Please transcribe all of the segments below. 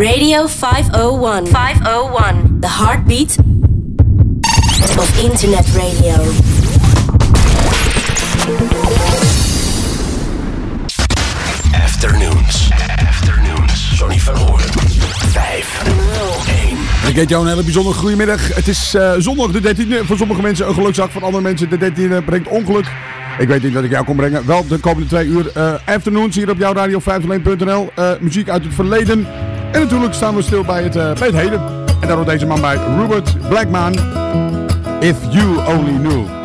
Radio 501. 501. The heartbeat of internet radio. Afternoons. Afternoons. Johnny van Hoorn. 501. Ik heet jou een hele bijzondere goedemiddag. Het is uh, zondag de 13e. Voor sommige mensen een gelukzak, voor andere mensen de 13e brengt ongeluk. Ik weet niet dat ik jou kon brengen. Wel de komende twee uur uh, afternoons hier op jouw radio 501.nl. Uh, muziek uit het verleden. En natuurlijk staan we stil bij het, uh, bij het heden. En daar hoort deze man bij, Robert Blackman. If You Only Knew.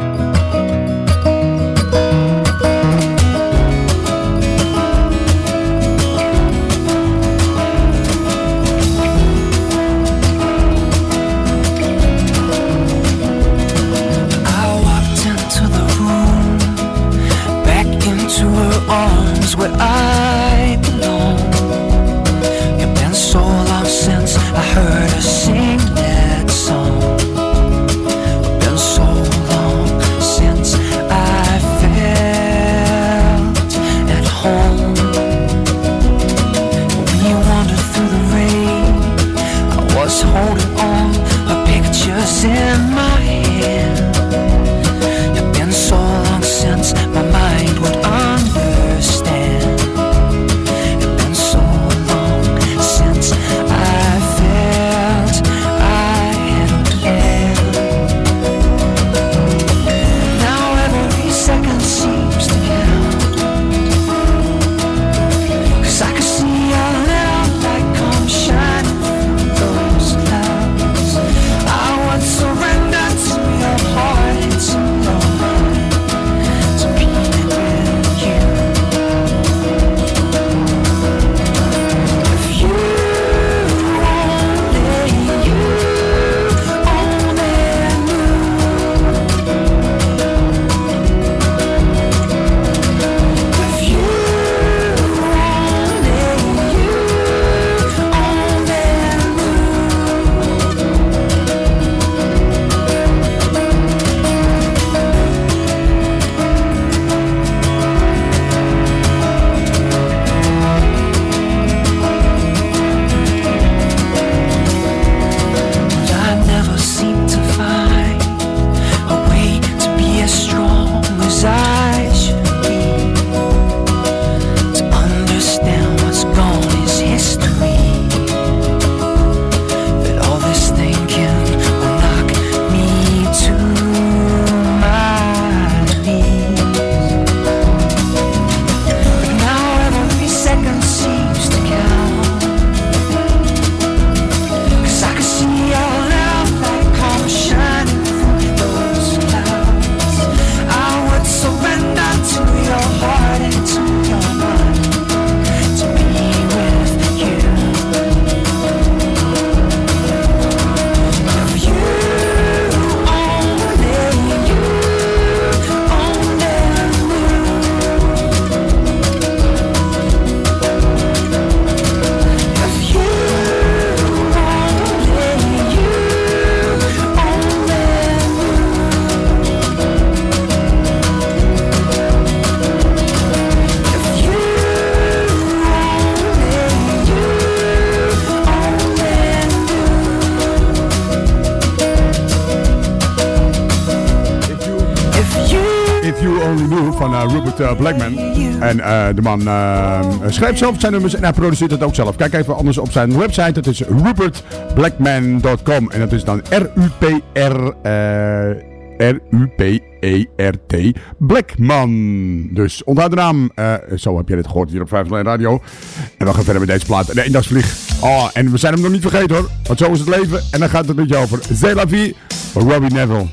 Rupert uh, Blackman. En uh, de man schrijft zelf zijn nummers en hij produceert het ook zelf. Kijk even anders op zijn website. Dat is rupertblackman.com. En dat is dan R-U-P-R... R-U-P-E-R-T Blackman. Dus onthoud de naam. zo heb je dit gehoord hier op 5 Radio. En we gaan verder met deze plaat. De eendagsvlieg. Oh, en we zijn hem nog niet vergeten hoor. Want zo is het leven. En dan gaat het met je over. C'est la vie. Robbie Neville.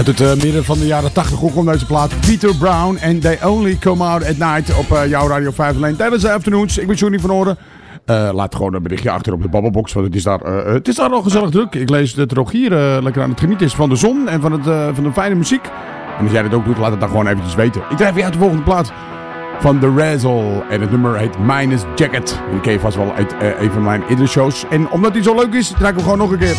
Uit het uh, midden van de jaren 80 komt deze plaat. Peter Brown en They Only Come Out at Night op uh, jouw Radio 5 alleen tijdens de afternoons. Ik ben Johnny van Oren. Uh, laat gewoon een berichtje achter op de babbelbox, want het is daar, het is daar al gezellig druk. Ik lees dat Rogier lekker aan het genieten is van de zon en van, het, van de fijne muziek. En als jij dat ook doet, laat het dan gewoon eventjes weten. Ik drijf je uit de volgende plaat van The Razzle. En het nummer heet Minus Jacket. Ik ken je vast wel uit een van mijn eerdere shows. En omdat die zo leuk is, draai ik hem gewoon nog een keer.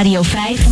Radio 501.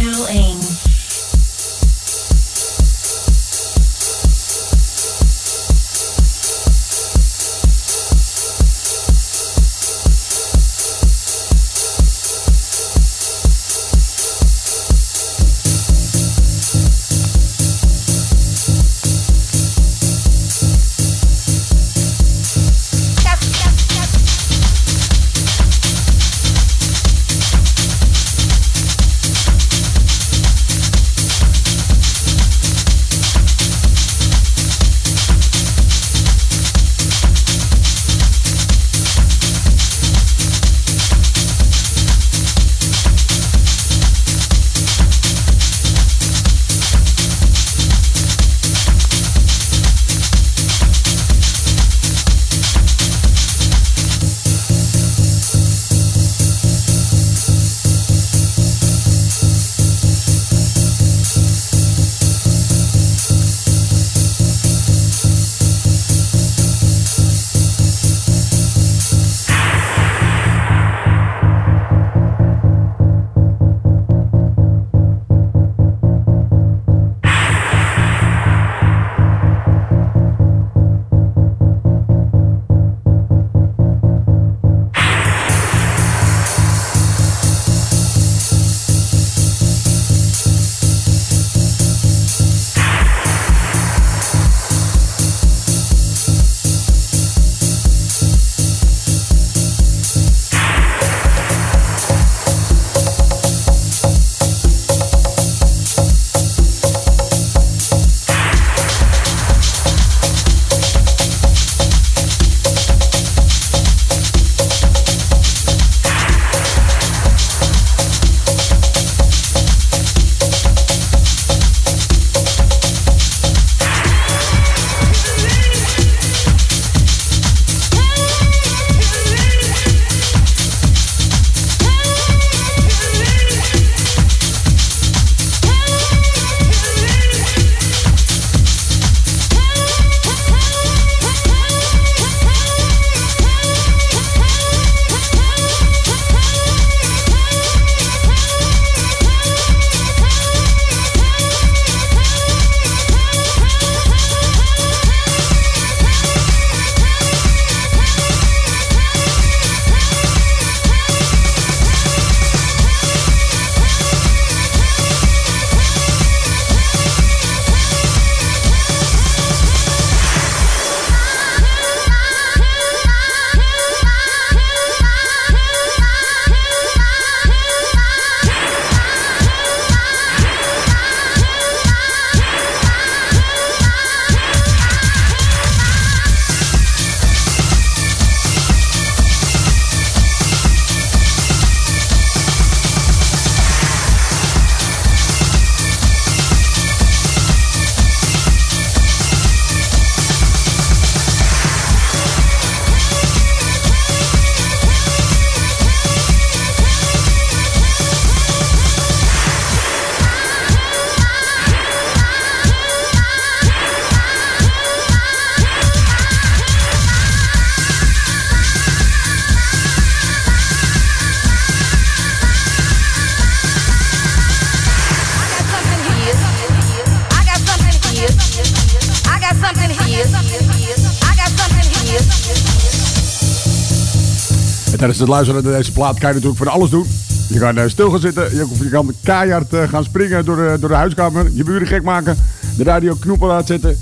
Tijdens het luisteren naar deze plaat kan je natuurlijk van alles doen. Je kan eh, stil gaan zitten, je, je kan keihard eh, gaan springen door de, door de huiskamer, je buren gek maken, de radio knoepen laten zetten.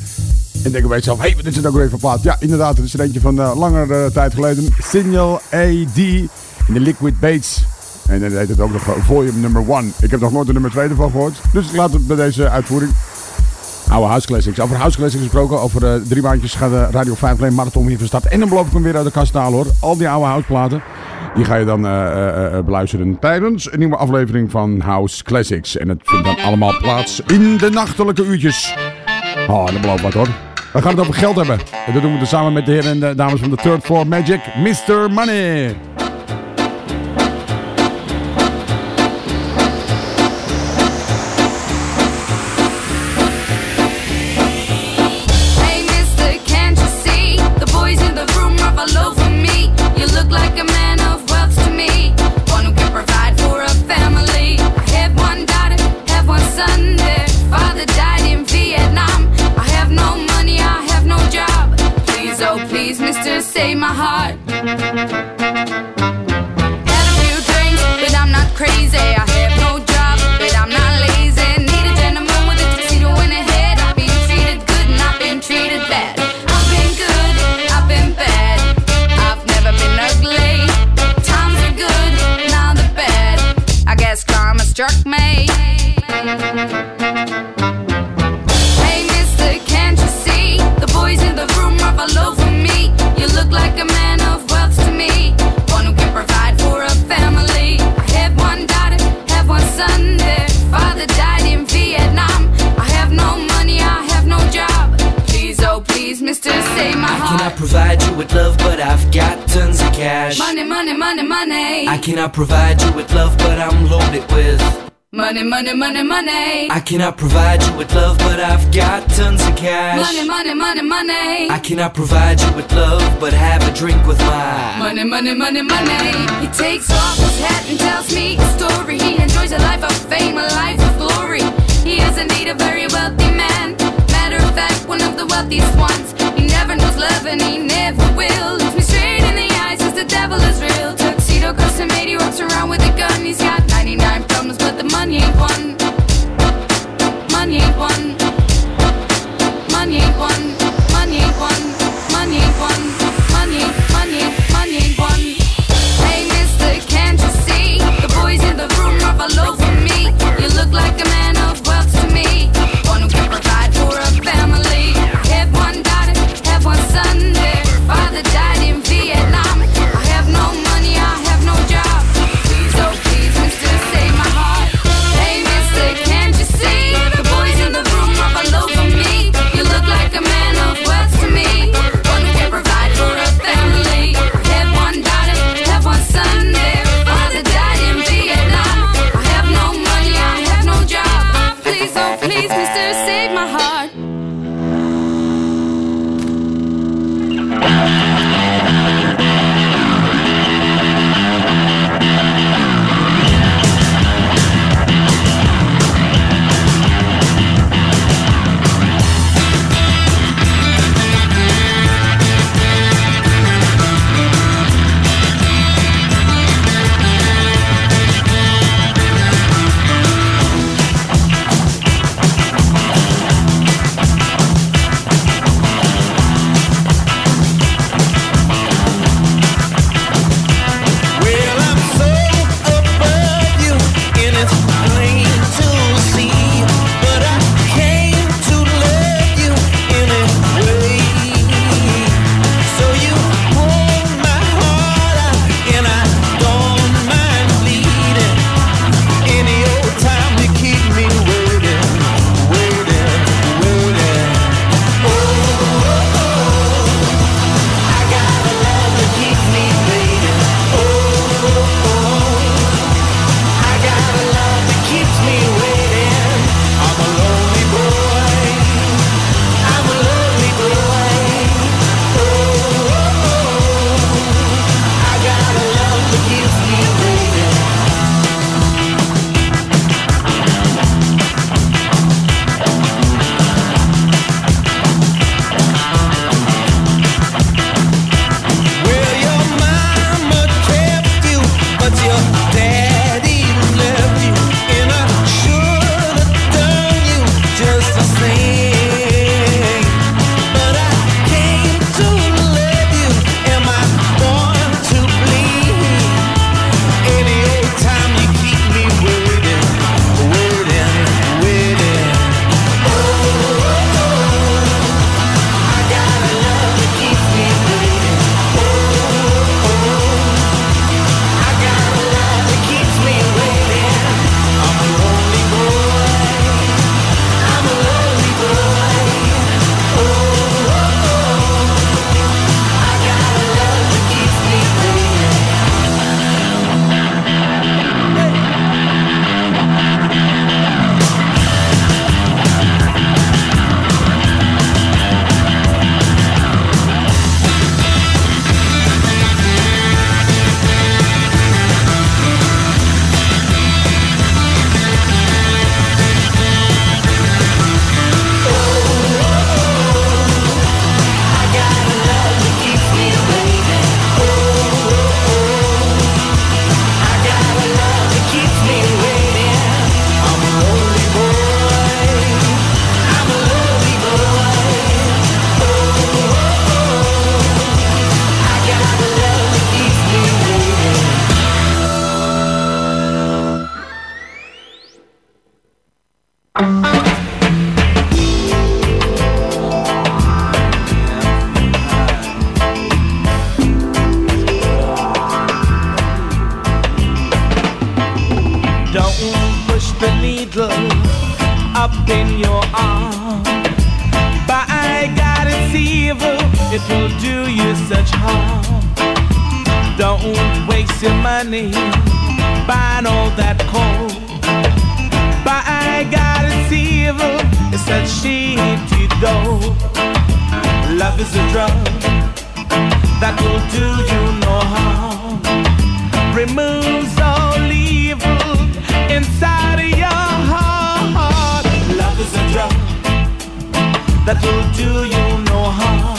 En denk bij jezelf, hé, hey, dit ook weer voor plaat? Ja, inderdaad, het is er eentje van uh, langer uh, tijd geleden. Signal AD in de Liquid Bates. En dan heet het ook nog volume number 1. Ik heb nog nooit de nummer 2 ervan gehoord. Dus ik laat het bij deze uitvoering. Oude House Classics. Over House Classics gesproken. Over uh, drie maandjes gaat de Radio 5 alleen marathon hier van. En dan beloof ik hem weer uit de kast te halen hoor. Al die oude houseplaten. Die ga je dan uh, beluisteren tijdens een nieuwe aflevering van House Classics. En het vindt dan allemaal plaats in de nachtelijke uurtjes. Oh, dat belooft wat hoor. We gaan het over geld hebben. En dat doen we dus samen met de heren en de dames van de Third Floor Magic, Mr. Money. Cannot provide you with love, but I'm loaded with. Money, money, money, money. I cannot provide you with love, but I've got tons of cash. Money, money, money, money. I cannot provide you with love, but have a drink with my. Money, money, money, money. He takes off his hat and tells me a story. He enjoys a life of fame, a life of glory. He is indeed a very wealthy man. Matter of fact, one of the wealthiest ones. He never knows love and he never will. Looks me straight in the eyes, says the devil is real. Tuxedo custom made, he walks around with a gun. He's got 99 problems, but the money ain't one. Money ain't one. Money ain't one. It will do you such harm. Don't waste your money buying all that coal. By God, it's evil, it's that shitty dough. Love is a drug that will do you no harm. Removes all evil inside of your heart. Love is a drug that will do you no harm.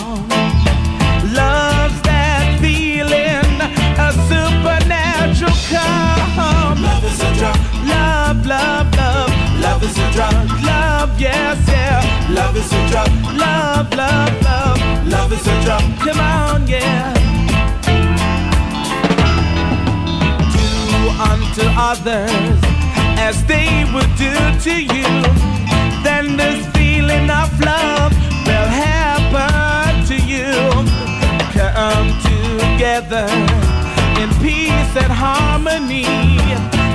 Drug. Love, love, love. Love is a drug. Love, yes, yeah. Love is a drug. Love, love, love. Love is a drug. Come on, yeah. Do unto others as they would do to you. Then this feeling of love will happen to you. Come together in peace and harmony.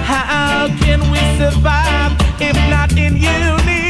How can we survive if not in unity?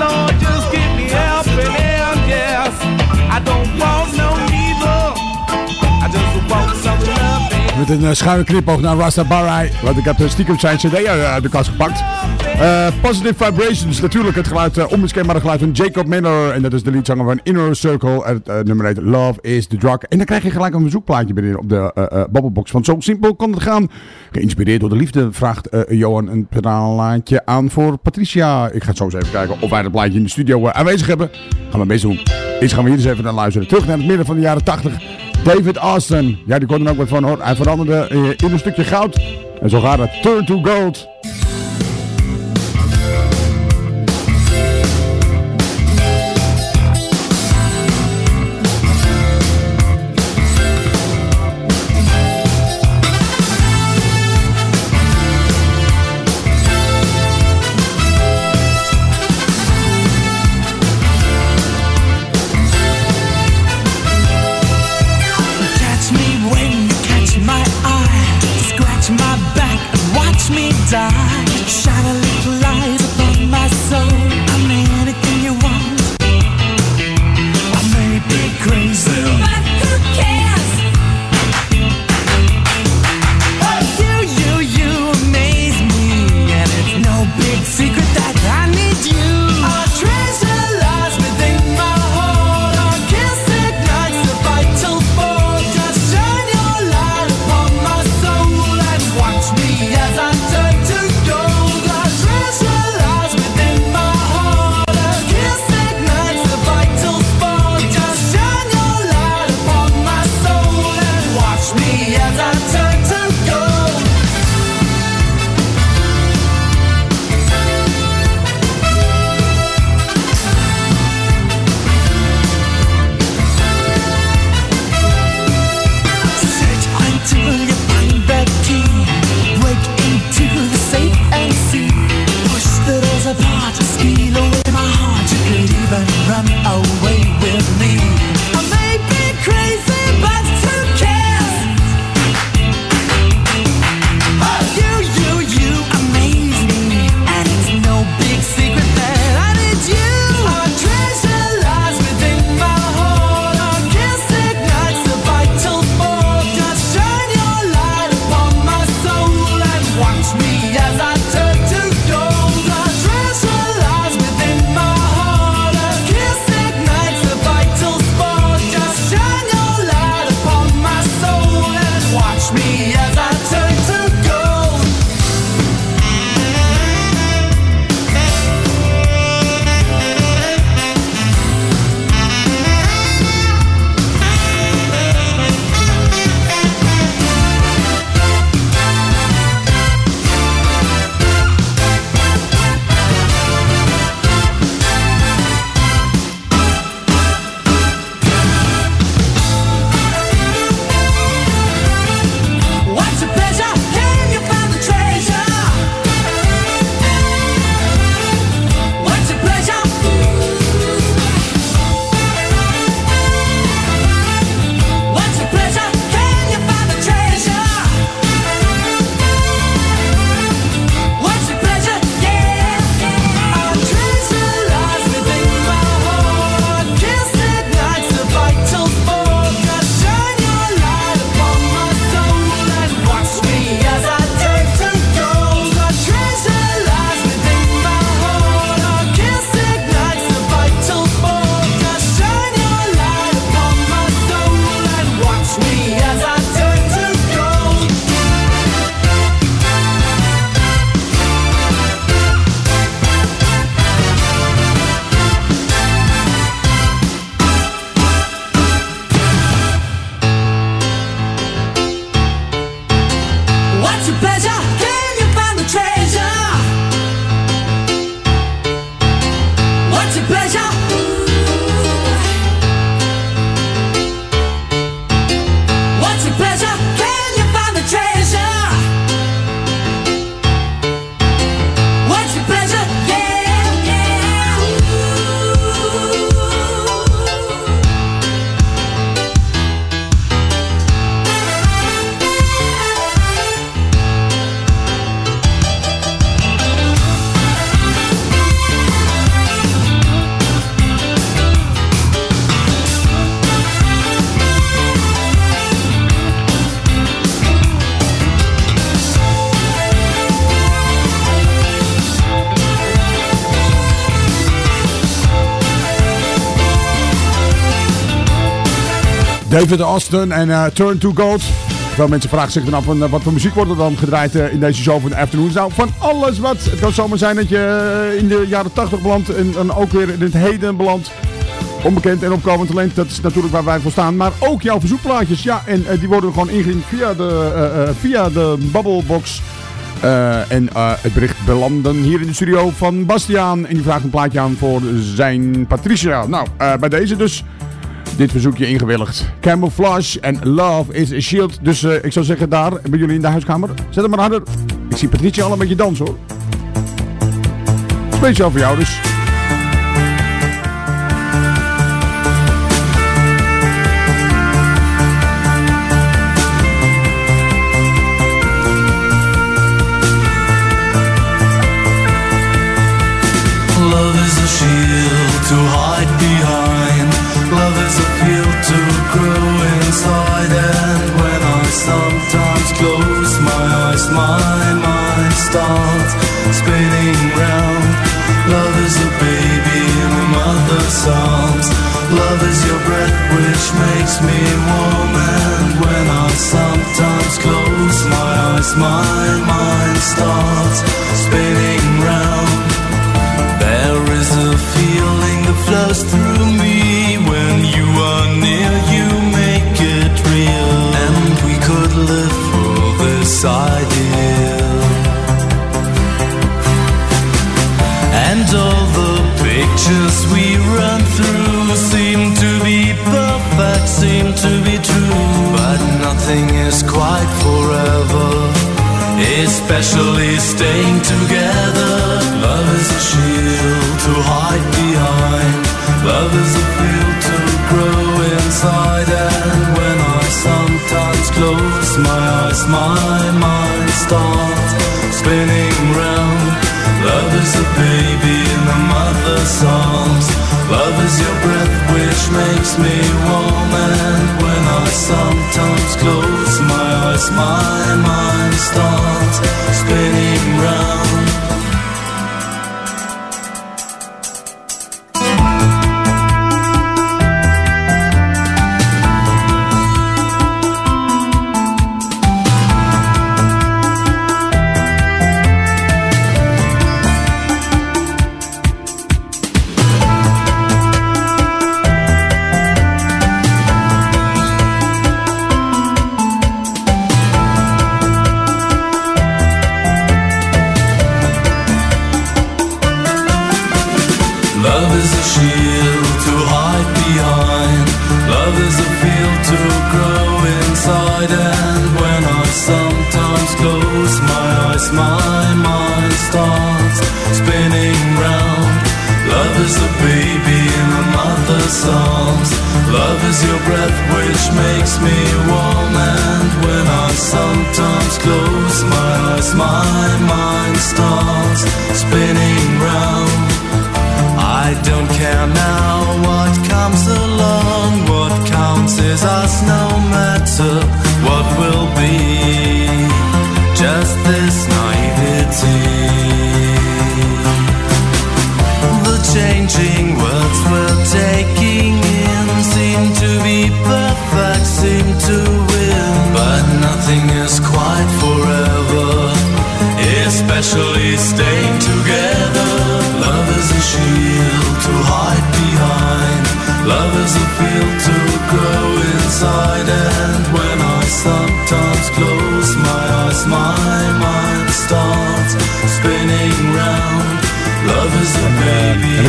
Lord, een uh, schuine knipoog naar Rastafari. Want ik heb stiekem zijn cd uit uit de kast gepakt. Eh, Positive Vibrations, natuurlijk het geluid, uh, onmiskenbare geluid van Jacob Miller. En dat is de liedzanger van Inner Circle. Het nummer heet Love is the Drug. En dan krijg je gelijk een verzoekplaatje binnen op de uh, Bubblebox. Want zo simpel kan het gaan. Geïnspireerd door de liefde vraagt Johan een plaatje aan voor Patricia. Ik ga zo eens even kijken of wij dat plaatje in de studio aanwezig hebben. Gaan we best doen. Eerst gaan we hier eens even naar luisteren. Terug naar het midden van de jaren 80. David Austin. Ja, die kon ook wat van hoor. Hij veranderde uh, in een stukje goud. En zo gaat het. Turn to gold. David Austin en eh, Turn to Gold. Veel mensen vragen zich dan af van, eh, wat voor muziek wordt er dan gedraaid eh, in deze show van de Afternoons. Nou, van alles wat. Het kan zomaar zijn dat je in de jaren 80 belandt en, en ook weer in het heden belandt. Onbekend en opkomend talent, dat is natuurlijk waar wij voor staan. Maar ook jouw verzoekplaatjes, ja, en die worden gewoon ingediend via de, via de Bubblebox. Eh, en het bericht belanden hier in de studio van Bastiaan. En die vraagt een plaatje aan voor zijn Patricia. Nou, bij deze dus dit verzoekje ingewilligd. Camouflage en Love is a Shield. Dus eh, ik zou zeggen daar, bij jullie in de huiskamer. Zet hem maar harder. Ik zie Patricia al een beetje dansen hoor. Speciaal voor jou dus. Love is a shield to hide. To grow inside. And when I sometimes close my eyes, my mind starts spinning round. Love is a baby in a mother's arms. Love is your breath which makes me warm. And when I sometimes close my eyes, my mind starts spinning round. There is a feeling that flows through me for this ideal. And all the pictures we run through seem to be perfect, seem to be true. But nothing is quite forever especially staying together. Love is a shield to hide behind. Love is a field to grow inside. And close my eyes, my mind starts spinning round. Love is a baby in the mother's arms. Love is your breath which makes me warm. And when I sometimes close my eyes, my mind starts spinning round.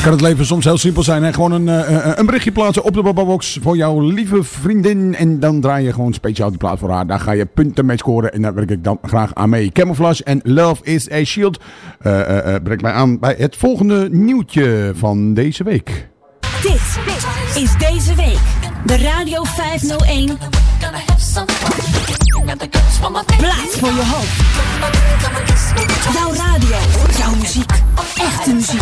Dan kan het leven soms heel simpel zijn. Hè? Gewoon een, eh, een berichtje plaatsen op de Bababox voor jouw lieve vriendin. En dan draai je gewoon speciaal die plaat voor haar. Daar ga je punten mee scoren. En daar werk ik dan graag aan mee. Camouflage en Love is a Shield. eh, eh, brengt mij aan bij het volgende nieuwtje van deze week. Dit is deze week de Radio 501 Plaats voor je hoop. Jouw radio, jouw muziek, echte muziek.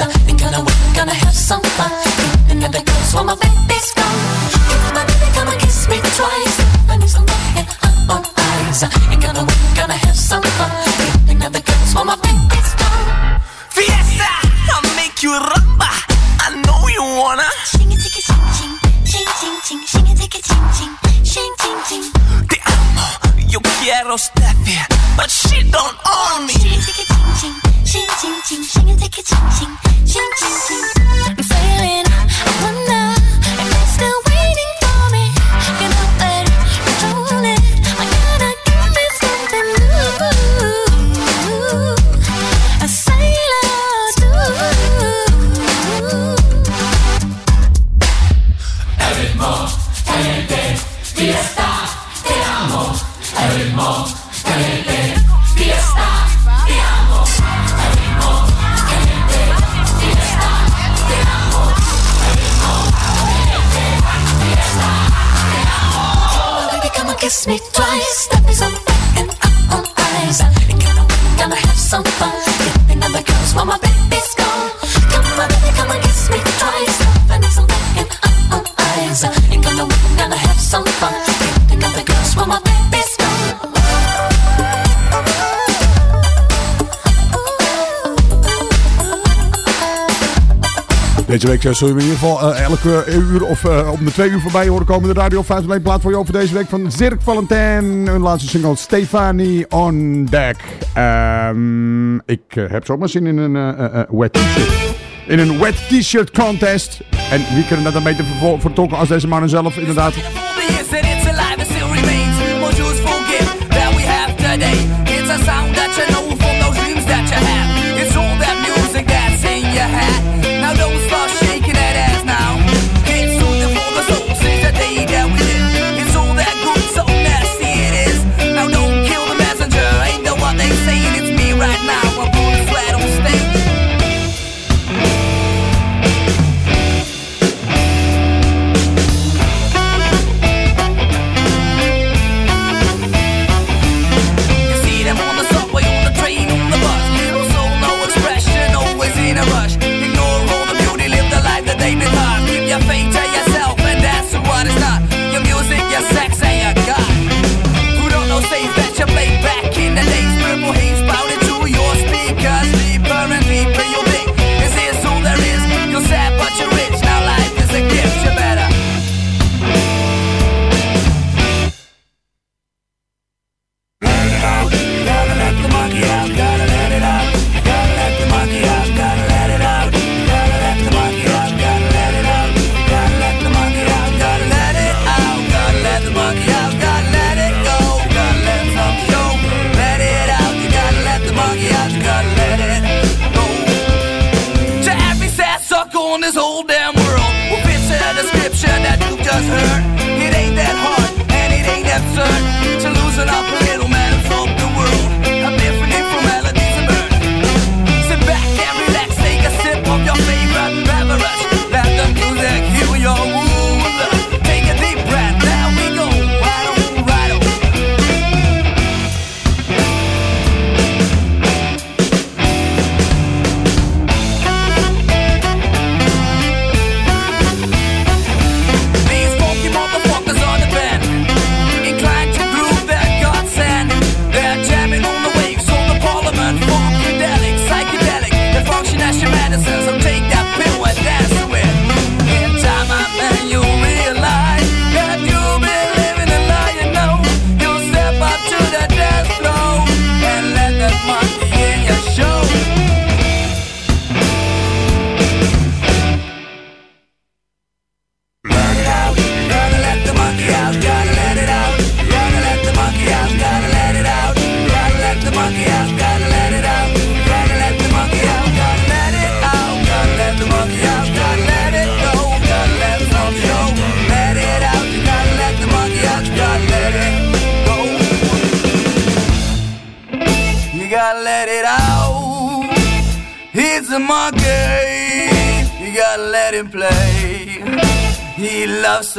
Ain't gonna have some fun. And the girls while my baby's gone. Come on, baby, come on, kiss me twice. I need some bacon up on ice. Ain't gonna have some fun. And the girls while my baby's gone. Fiesta, I'll make you rumba. I know you wanna. Shing it, ticky, ching, ching, ching, ching, ching, shing it, ticky, ching, ching, shing, ching, ching. Te amo, yo quiero but she don't own me. Kiss me twice. Deze week eh, zul je me in ieder geval eh, elke uur of eh, om de twee uur voorbij horen komen. De Radio 5 plaat voor je over deze week van Zirk Valentijn. Hun laatste single Stefanie on Deck. Ehm, ik heb zomaar zin in een wet t-shirt. In een wet t-shirt contest. En wie kunnen dat dan beter vertolken als deze mannen zelf inderdaad. We.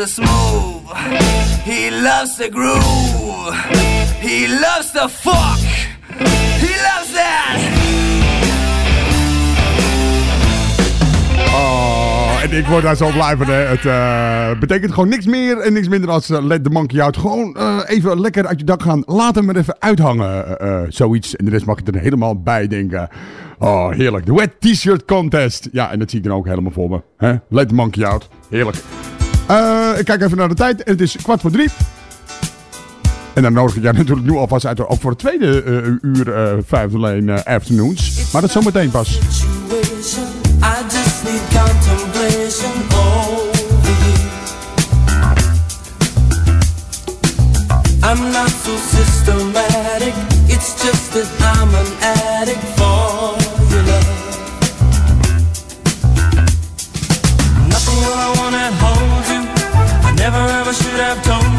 To smooth, he loves to groove, he loves to fuck, he loves that. Oh, en ik word daar zo blij van. Hè. Het eh, betekent gewoon niks meer en niks minder als eh, Let the Monkey Out. Gewoon eh, even lekker uit je dak gaan. Laat hem er even uithangen. zoiets. En de rest mag je er helemaal bij denken. Oh, heerlijk. De Wet T-shirt Contest. Ja, en dat zie ik dan ook helemaal voor me. Let the Monkey Out. Heerlijk. Eh, ik kijk even naar de tijd. Het is kwart voor drie. En dan nodig ik jij natuurlijk nu alvast uit. Ook voor het tweede eh, uur eh vijfde lane eh, afternoons. Maar dat zometeen pas. you. I'm not so systematic. It's just that I'm an addict for never ever should have told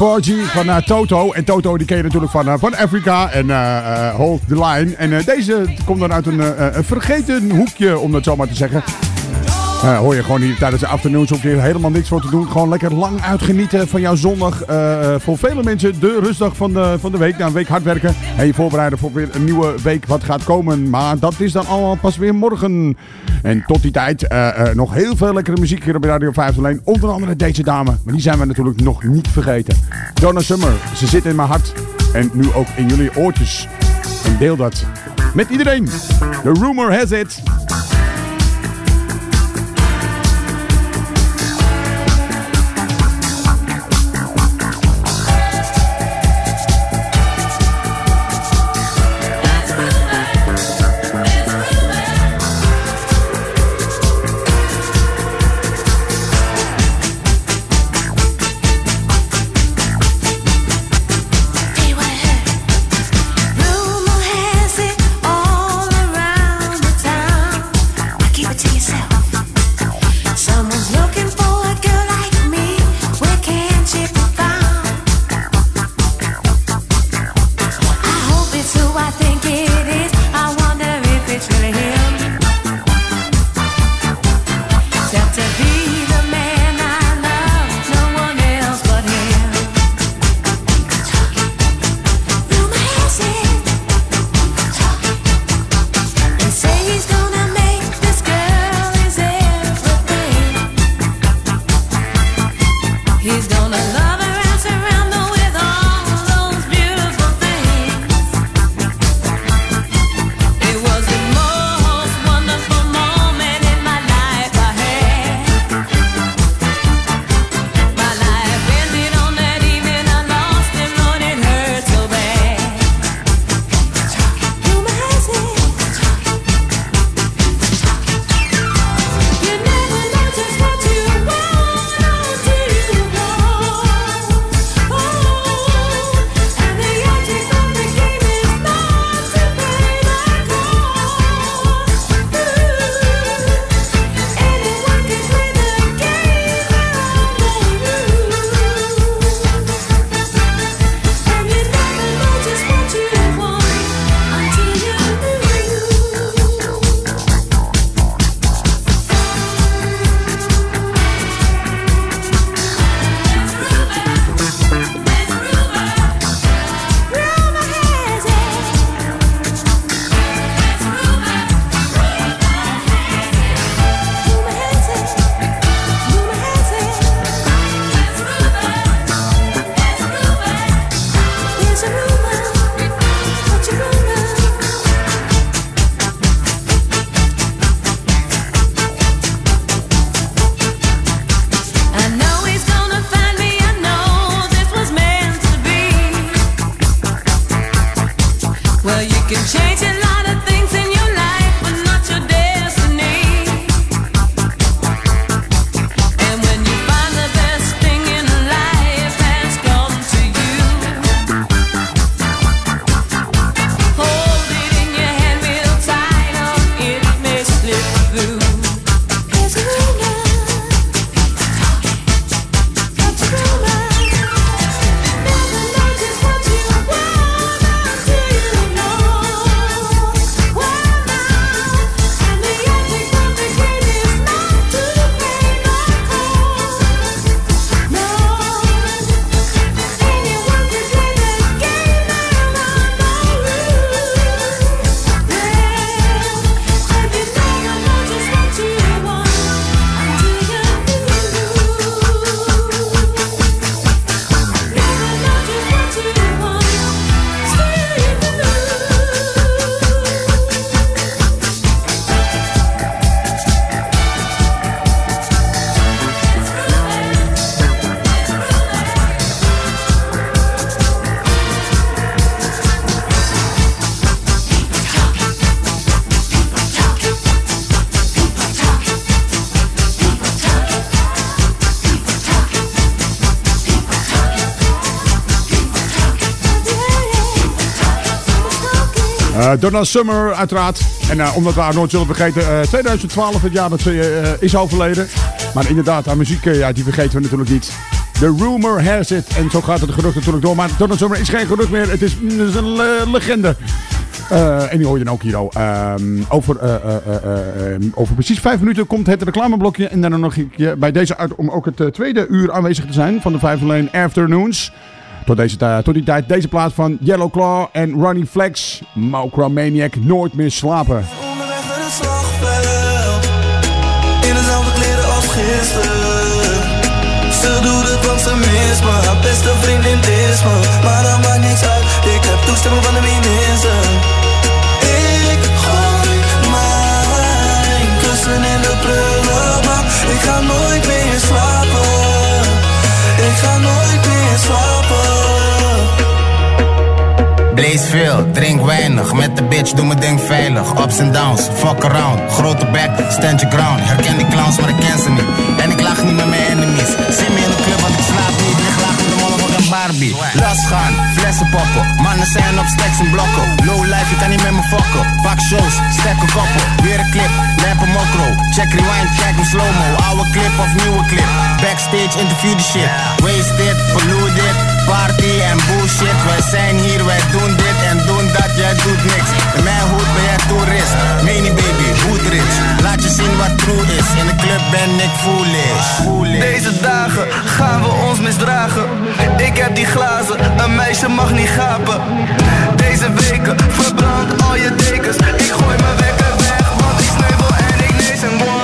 Fergie van eh, Toto. En Toto die ken je natuurlijk van, eh, van Afrika en eh, Hold the Line. En deze komt dan uit een, vergeten hoekje, om dat zo maar te zeggen. hoor je gewoon hier tijdens de afternoons ook helemaal niks voor te doen. Gewoon lekker lang uitgenieten van jouw zondag. voor vele mensen de rustdag van de, van de week. Na een week hard werken en je voorbereiden voor weer een nieuwe week wat gaat komen. Maar dat is dan allemaal pas weer morgen. En tot die tijd nog heel veel lekkere muziek hier op Radio 501. Onder andere deze dame. Maar die zijn we natuurlijk nog niet vergeten. Donna Summer, ze zit in mijn hart. En nu ook in jullie oortjes. En deel dat met iedereen. The rumor has it. Donald Summer uiteraard. En eh, omdat we haar nooit zullen vergeten, eh, 2012 het jaar dat ze eh, is overleden. Maar inderdaad, haar muziek, ja, die vergeten we natuurlijk niet. The rumor has it. En zo gaat het gerucht natuurlijk door. Maar Donald Summer is geen gerucht meer. Het is, mm, een legende. En die hoor je dan ook hier al. Ehm, over, over precies vijf minuten komt het reclameblokje. En dan nog ik bij deze uit om ook het tweede uur aanwezig te zijn van de 501 Afternoons. Tot, deze, tot die tijd deze plaat van Yellow Claw en Ronnie Flex. Maniac nooit meer slapen. Ze het veel, drink weinig. Met de bitch, doe mijn ding veilig. Ups en downs, fuck around. Grote back, stand your ground. Herken die clowns, maar ik ken ze niet. En ik lach niet met mijn enemies. Zie me in de club, want ik slaap niet. Lig laag met de motherfucking Barbie. Los gaan, flessen poppen. Mannen zijn op stacks en blokken. Low life, je kan niet met me fokken. Pak shows, stekken koppen. Weer een clip, lijpen mokro. Check rewind, kijk hem slow-mo. Oude clip of nieuwe clip. Backstage, interview the shit. Wasted, polluted. Party en bullshit, wij zijn hier, wij doen dit en doen dat, jij doet niks. In mijn hoed ben jij toerist, mini baby, hood rich. Laat je zien wat true is, in de club ben ik foolish. foolish. Deze dagen gaan we ons misdragen. Ik heb die glazen, een meisje mag niet gapen. Deze weken verbrand al je dekens. Ik gooi mijn wekker weg, want ik sneuvel en ik lees een wonder.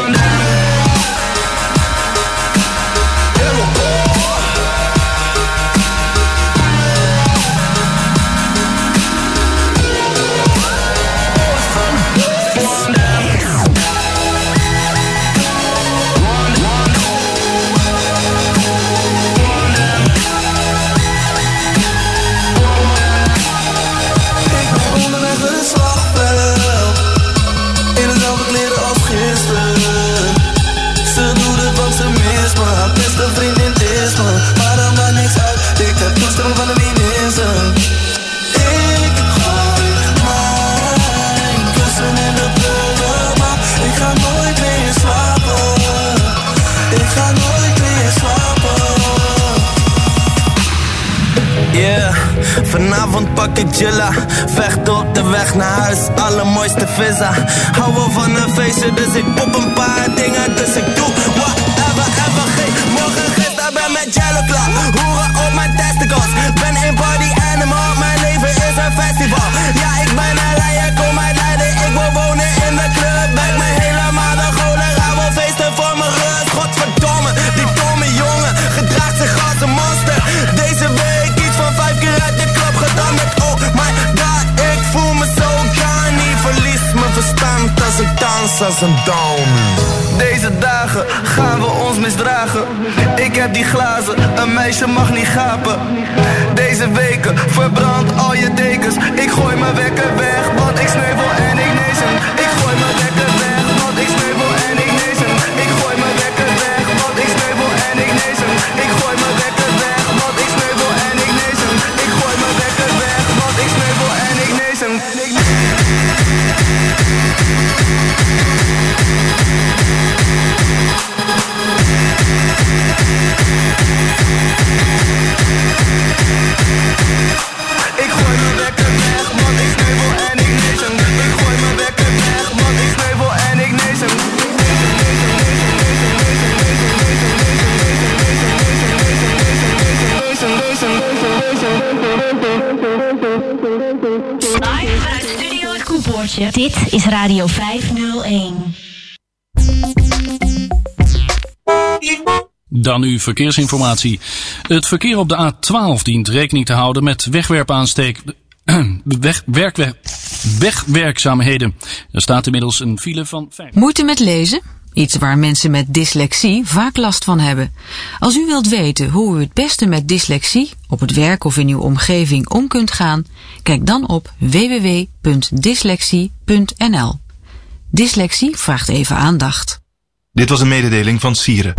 Vecht op de weg naar huis, allermooiste visa. Hou wel van een feestje, dus ik pop een paar dingen. Dus ik doe whatever, ever geen Morgen gisteren ben met Jello klaar. Hoeren op mijn testicles. Ben een party animal, mijn leven is een festival. Ja, ik ben een leier, kom uit Leiden. Ik wil wonen in de club Ben me helemaal de golen Ga wel feesten voor mijn rust Deze dagen gaan we ons misdragen. Ik heb die glazen, een meisje mag niet gapen. Deze weken verbrand al je dekens. Ik gooi mijn wekker weg, want ik sneuvel en ik nees Live vanuit Studio Het Koepoortje. Dit is Radio 501. Dan nu verkeersinformatie. Het verkeer op de A12 dient rekening te houden met wegwerpaansteek. Weg, wegwerkzaamheden. Er staat inmiddels een file van 5. Moeite met lezen? Iets waar mensen met dyslexie vaak last van hebben. Als u wilt weten hoe u het beste met dyslexie op het werk of in uw omgeving om kunt gaan, kijk dan op www.dyslexie.nl. Dyslexie vraagt even aandacht. Dit was een mededeling van Sieren.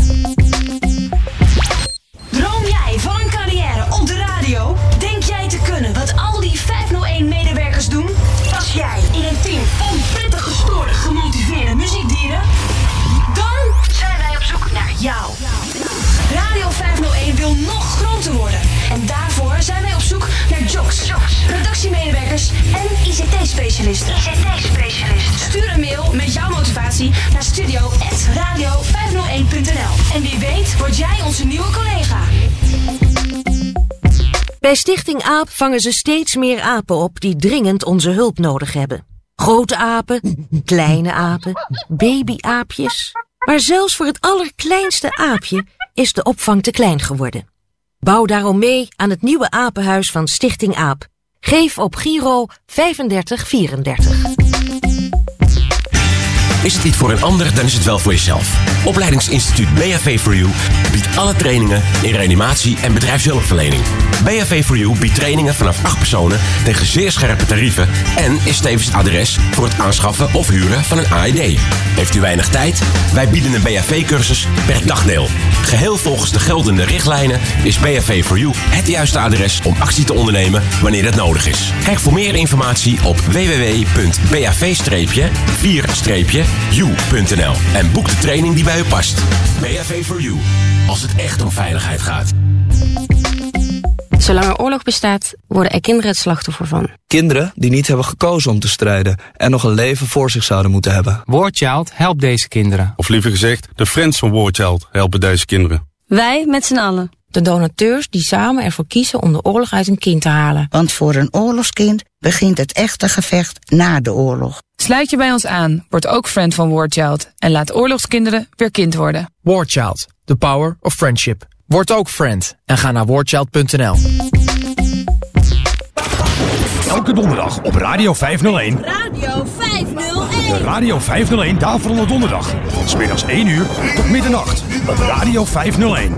ICT-specialisten. ICT-specialisten. Stuur een mail met jouw motivatie naar studio.radio501.nl. En wie weet word jij onze nieuwe collega. Bij Stichting AAP vangen ze steeds meer apen op die dringend onze hulp nodig hebben. Grote apen, kleine apen, babyaapjes. Maar zelfs voor het allerkleinste aapje is de opvang te klein geworden. Bouw daarom mee aan het nieuwe apenhuis van Stichting AAP. Geef op Giro 3534. Is het niet voor een ander, dan is het wel voor jezelf. Opleidingsinstituut BHV for You biedt alle trainingen in reanimatie en bedrijfshulpverlening. BHV for You biedt trainingen vanaf 8 personen tegen zeer scherpe tarieven en is tevens het adres voor het aanschaffen of huren van een AED. Heeft u weinig tijd? Wij bieden een BHV-cursus per dagdeel. Geheel volgens de geldende richtlijnen is BHV for You het juiste adres om actie te ondernemen wanneer dat nodig is. Kijk voor meer informatie op www.bav-4-u.nl en boek de training die bij u past. BHV for You, als het echt om veiligheid gaat. Zolang er oorlog bestaat, worden er kinderen het slachtoffer van. Kinderen die niet hebben gekozen om te strijden en nog een leven voor zich zouden moeten hebben. Warchild helpt deze kinderen. Of liever gezegd, de friends van Warchild helpen deze kinderen. Wij met z'n allen. De donateurs die samen ervoor kiezen om de oorlog uit een kind te halen. Want voor een oorlogskind begint het echte gevecht na de oorlog. Sluit je bij ons aan, word ook friend van Warchild en laat oorlogskinderen weer kind worden. Warchild, the power of friendship. Word ook friend en ga naar warchild.nl. Elke donderdag op Radio 501. Radio 501. De Radio 501 Daverende Donderdag. Van smiddags 1 uur tot middernacht op Radio 501.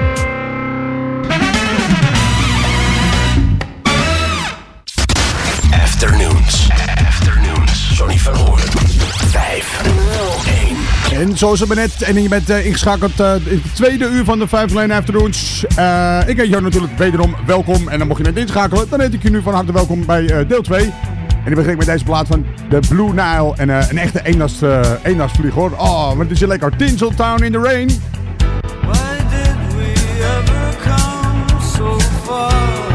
En zoals het net, en je bent eh, ingeschakeld eh, in het tweede uur van de 5 Lane Afternoons. Eh ik heet jou natuurlijk wederom welkom. En dan mocht je net inschakelen, dan heet ik je nu van harte welkom bij eh, deel 2. En die begin ik met deze plaat van de Blue Nile. En eh, een echte uh, eenlastvlieg hoor. Oh, wat is hier lekker. Tinseltown in the Rain. so far.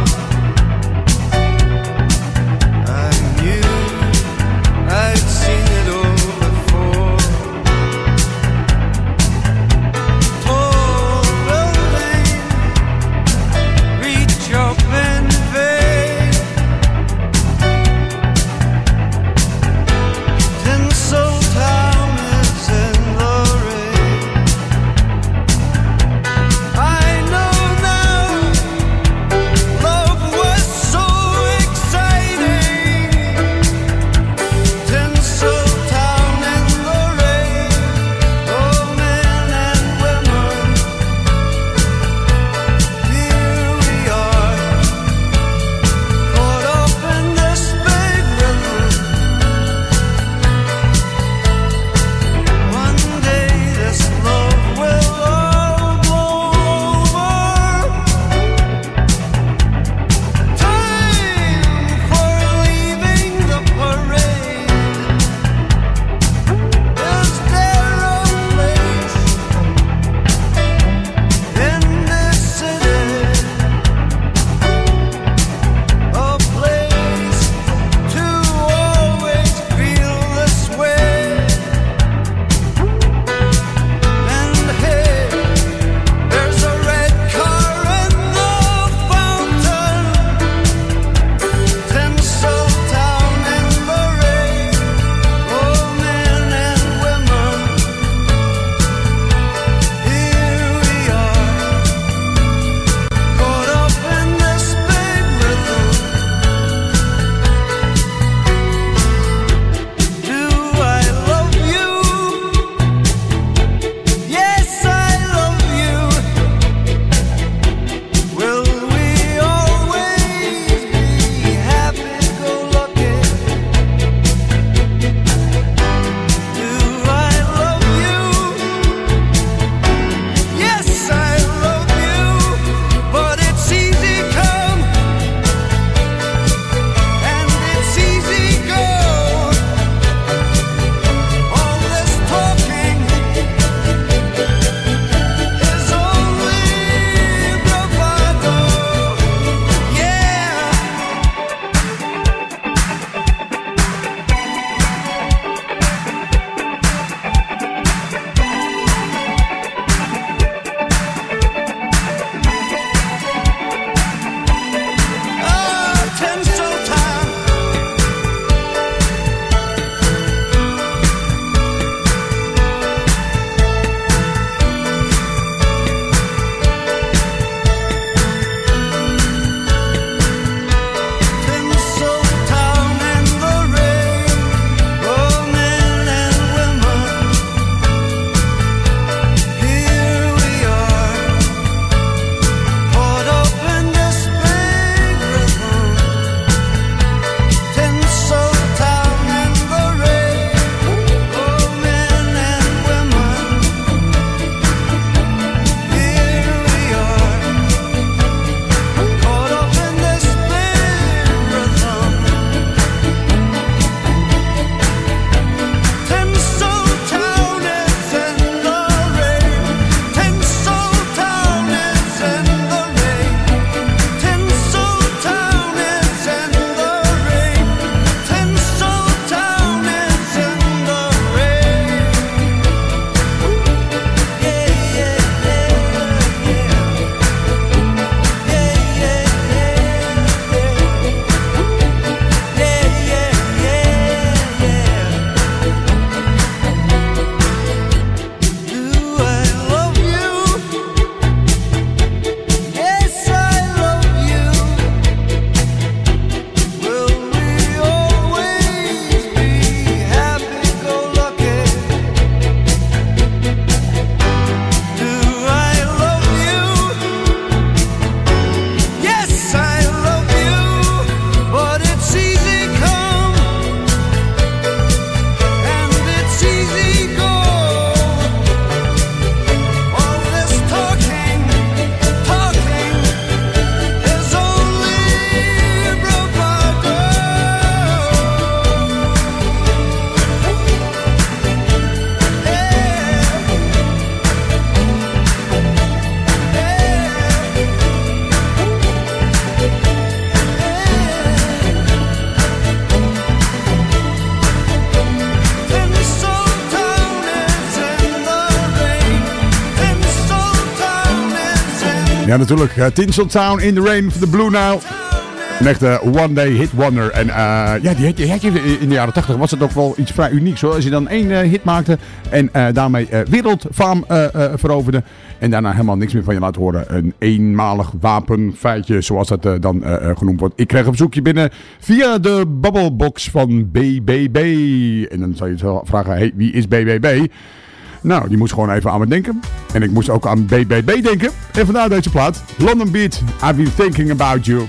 Natuurlijk. Uh, Tinseltown in the Rain of the Blue Nile. Een echte one day hit wonder. En uh, ja, die had, je in de jaren 80 was het ook wel iets vrij unieks hoor. Als je dan één uh, hit maakte en daarmee wereldfaam veroverde. En daarna helemaal niks meer van je laat horen. Een eenmalig wapenfeitje, zoals dat dan genoemd wordt. Ik kreeg een bezoekje binnen via de bubblebox van BBB. En dan zou je vragen, wie is BBB? Nou, die moest gewoon even aan me denken. En ik moest ook aan BBB denken. En vandaar deze plaat. London Beat, I've been thinking about you.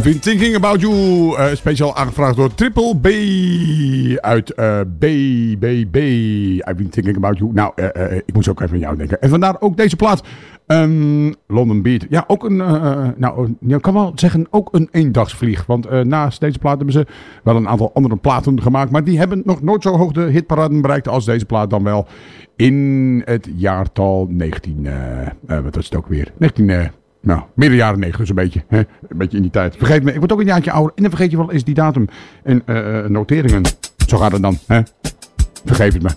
I've been thinking about you. Uh, speciaal aangevraagd door Triple B uit uh, BBB. I've been thinking about you. Nou, uh, ik moest ook even aan jou denken. En vandaar ook deze plaat. Um, London Beat. Ja, ook een, nou, ik kan wel zeggen, ook een eendagsvlieg. Want naast deze plaat hebben ze wel een aantal andere platen gemaakt. Maar die hebben nog nooit zo hoog de hitparaden bereikt als deze plaat dan wel. In het jaartal 19, wat was het ook weer? 19... Nou, midden jaren 90, dus een beetje, hè, een beetje in die tijd. Vergeet me, ik word ook een jaartje ouder en dan vergeet je wel eens die datum en uh, noteringen. Zo gaat het dan, hè. Vergeef het me.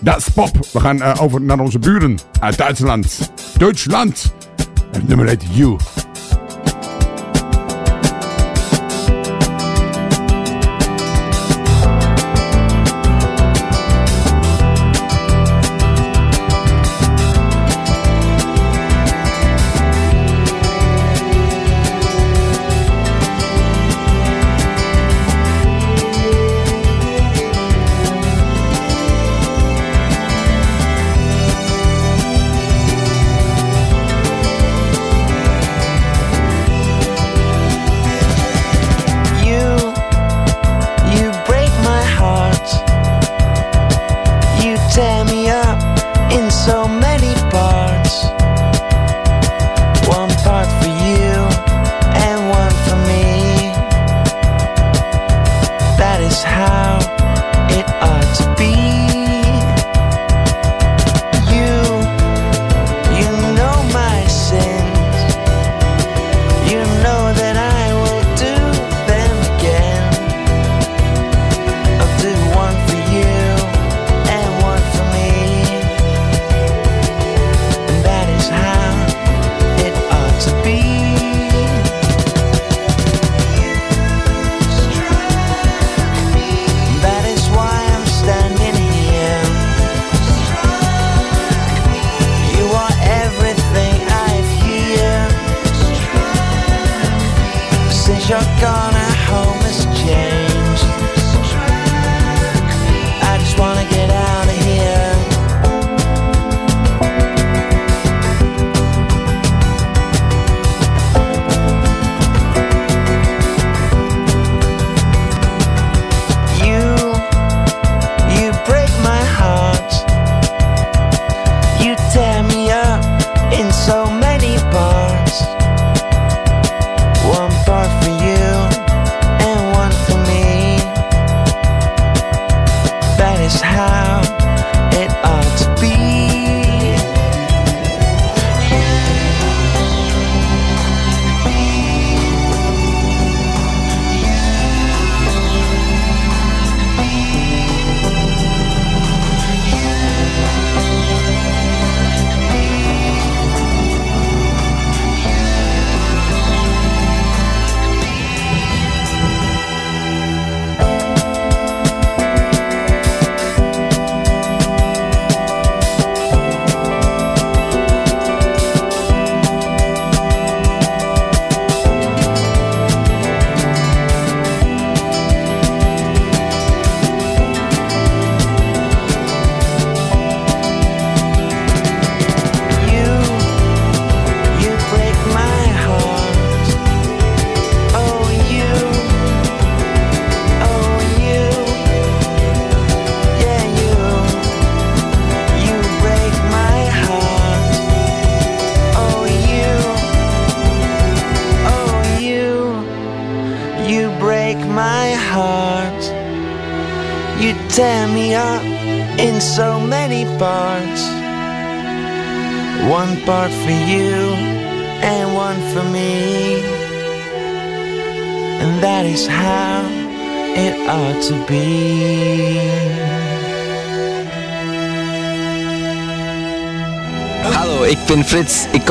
Dat is pop. We gaan uh, over naar onze buren uit Duitsland. Duitsland. Het nummer You. how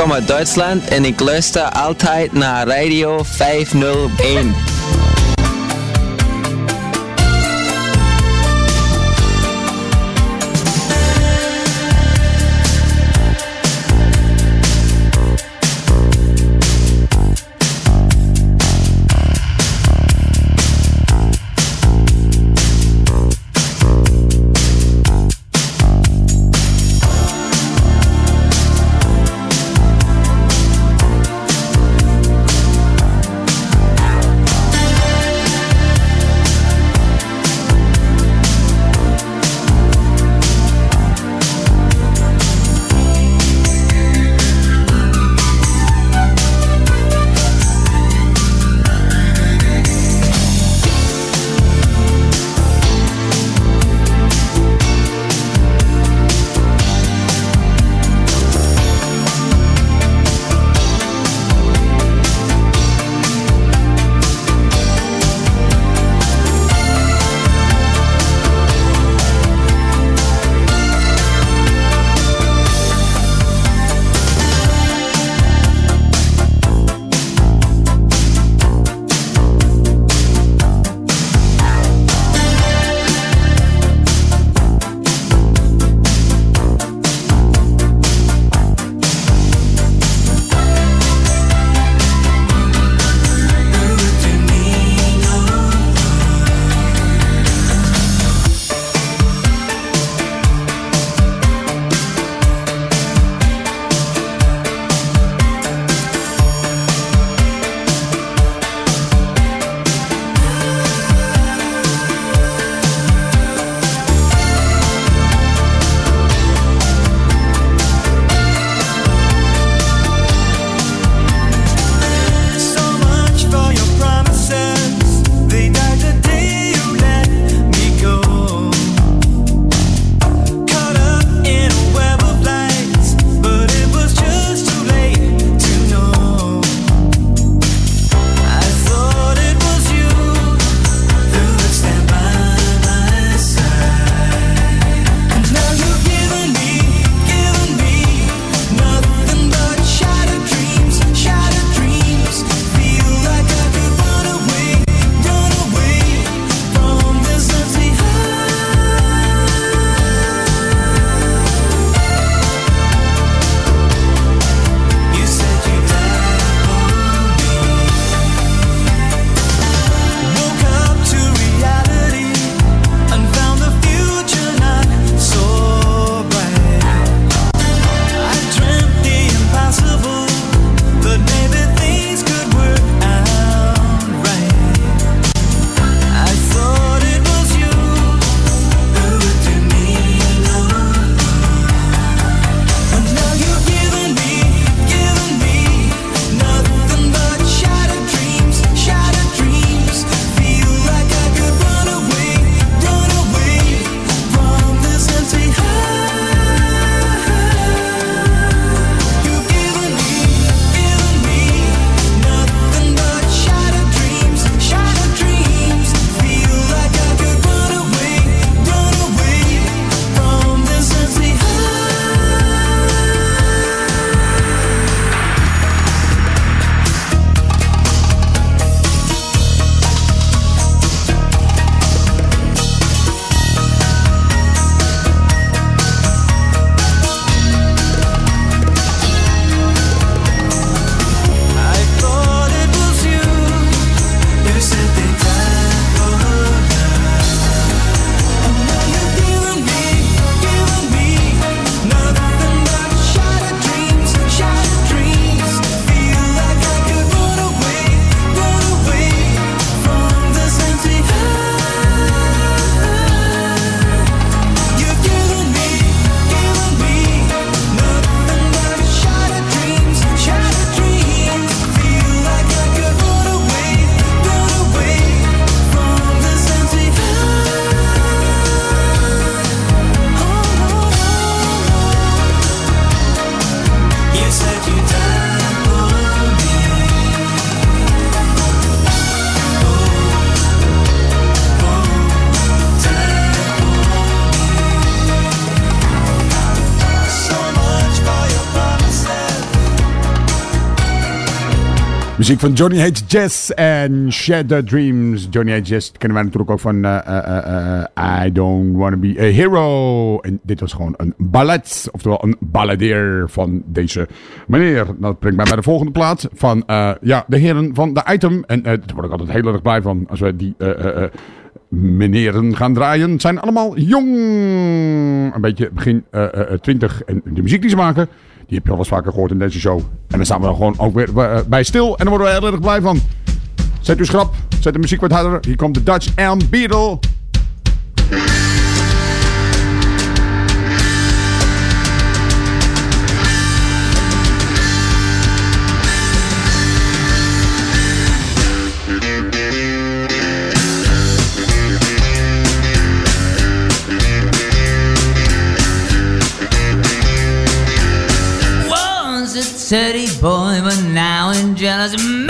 kom uit Duitsland en ik luister altijd naar Radio 501. Muziek van Johnny H. Jazz en Shattered Dreams. Johnny H. Jazz kennen wij natuurlijk ook van uh, uh, uh, I Don't Wanna Be a Hero. En dit was gewoon een ballet, oftewel een balladeer van deze meneer. Dat brengt mij bij de volgende plaat van ja, de heren van de item. En daar word ik altijd heel erg blij van als we die meneren gaan draaien. Het zijn allemaal jong. Een beetje begin twintig. en de muziek die ze maken... Die heb je al eens vaker gehoord in deze show. En dan staan we dan gewoon ook weer eh, bij stil. En dan worden we heel erg blij van. Zet uw schrap. Zet de muziek wat harder. Hier komt de Dutch Elm Beetle. City boy, but now in jealous man.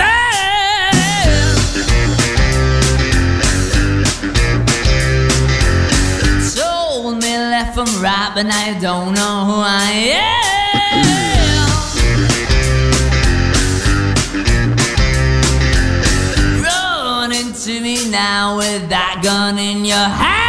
Told me left from right, but now you don't know who I am. Run into me now with that gun in your hand.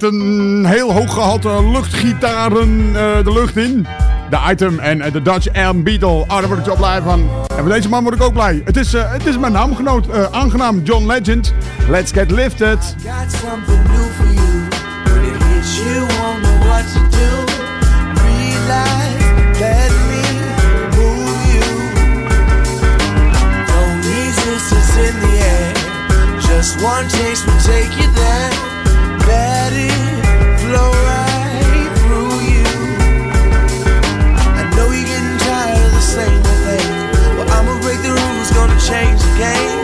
Met een heel hoog gehalte luchtgitaren eh, de lucht in. De item en eh, de Dutch Elm Beetle. Oh, daar word ik zo blij van. En van deze man word ik ook blij. Het is, eh, het is mijn naamgenoot. eh, aangenaam, John Legend. Let's get lifted. Got something new for you. When it hits you, won't know what to do. Realize, let me move you. No resistance in the air. Just one taste will take you there. change the game.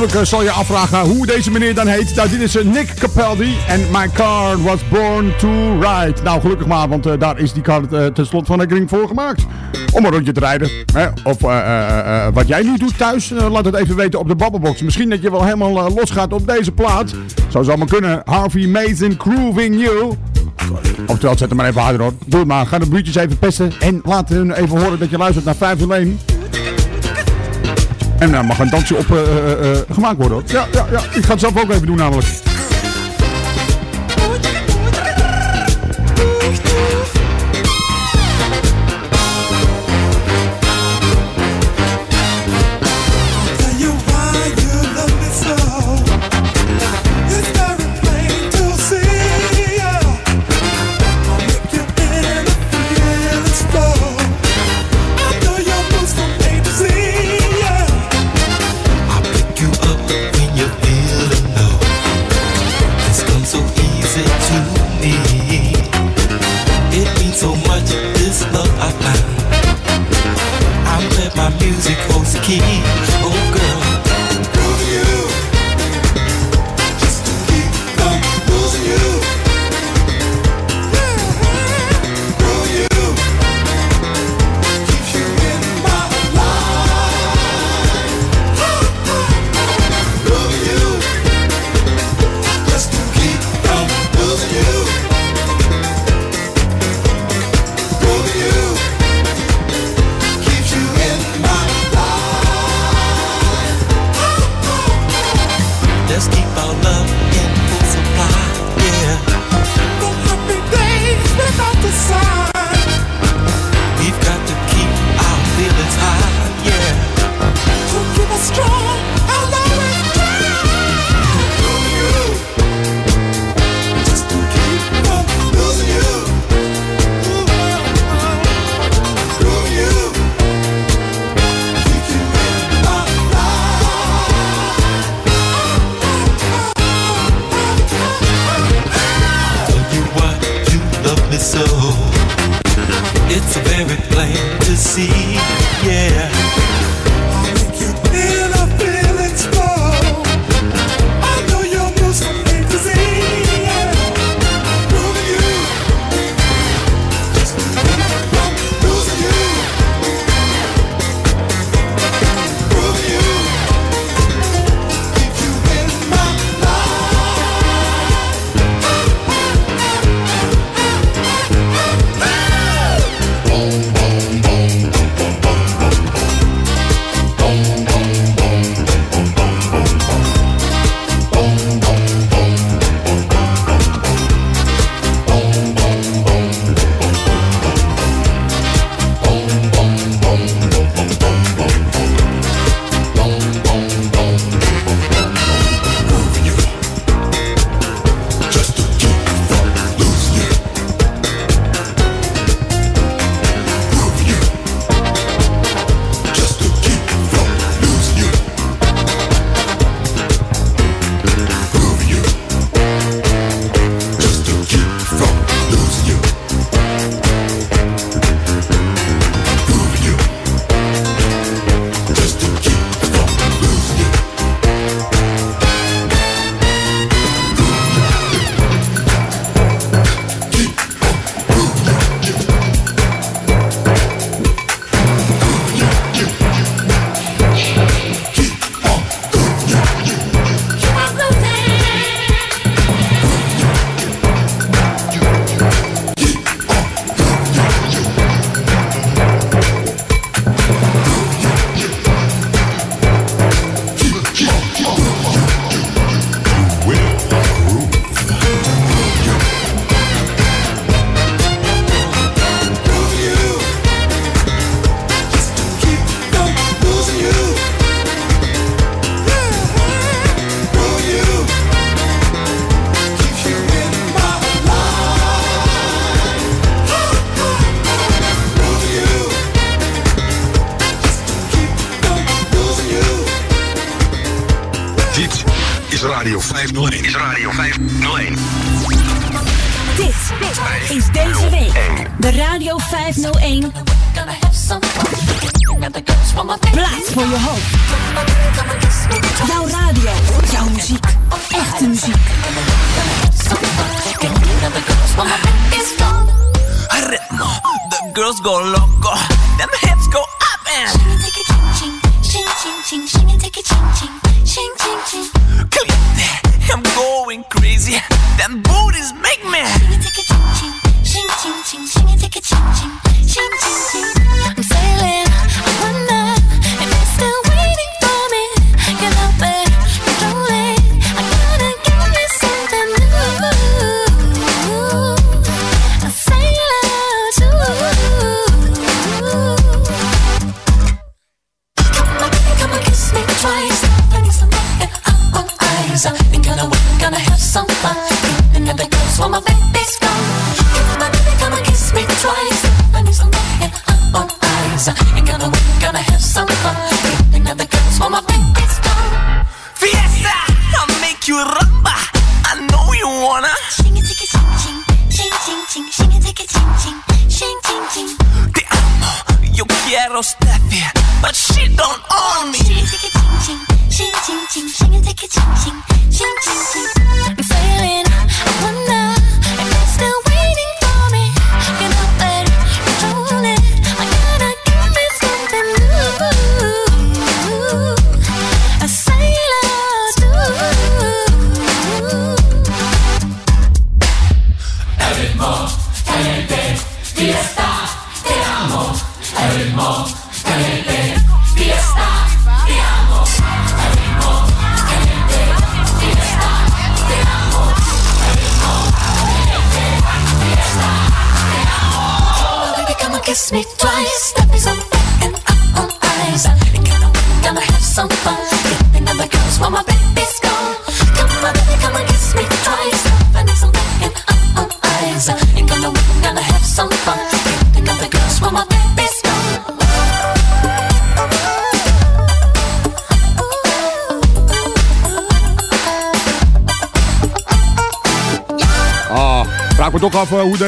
Natuurlijk eh, zal je afvragen hoe deze meneer dan heet. Nou, dit is eh, Nick Capaldi en My Car Was Born To Ride. Nou, gelukkig maar, want eh, daar is die car uh, ten slot van rekening voor gemaakt. Om een rondje te rijden. Hè? Of wat jij nu doet thuis, laat het even weten op de Babbelbox. Misschien dat je wel helemaal eh, losgaat op deze plaat. Zou zo maar kunnen. Harvey Mason Grooving You. Oftewel, zet hem maar even harder hoor. Doe maar. Ga de buurtjes even pesten. En laat hun even horen dat je luistert naar 501. En dan mag een dansje op eh, eh, eh, gemaakt worden. Ja, ja, ja. Ik ga het zelf ook even doen namelijk.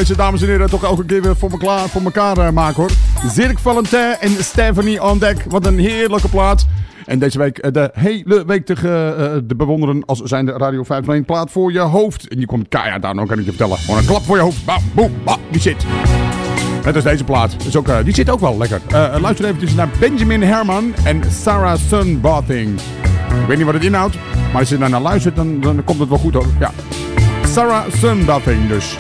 deze dames en heren toch elke keer weer voor, klaar, voor elkaar eh, maken hoor. Zirk Valentin en Stephanie Ondek. Wat een heerlijke plaat. En deze week eh, de hele week te, uh, bewonderen als zijnde Radio 501 plaat voor je hoofd. En je komt keihard daar dan kan ik je vertellen. Gewoon een klap voor je hoofd. Bam, boem, bam, die zit. Net als deze plaat. Is ook, die zit ook wel lekker. Uh, luister eventjes naar Benjamin Herman en Sarah Sunbathing. Ik weet niet wat het inhoudt, maar als je daar naar luistert, dan, dan komt het wel goed hoor. Ja. Sarah Sunbathing dus.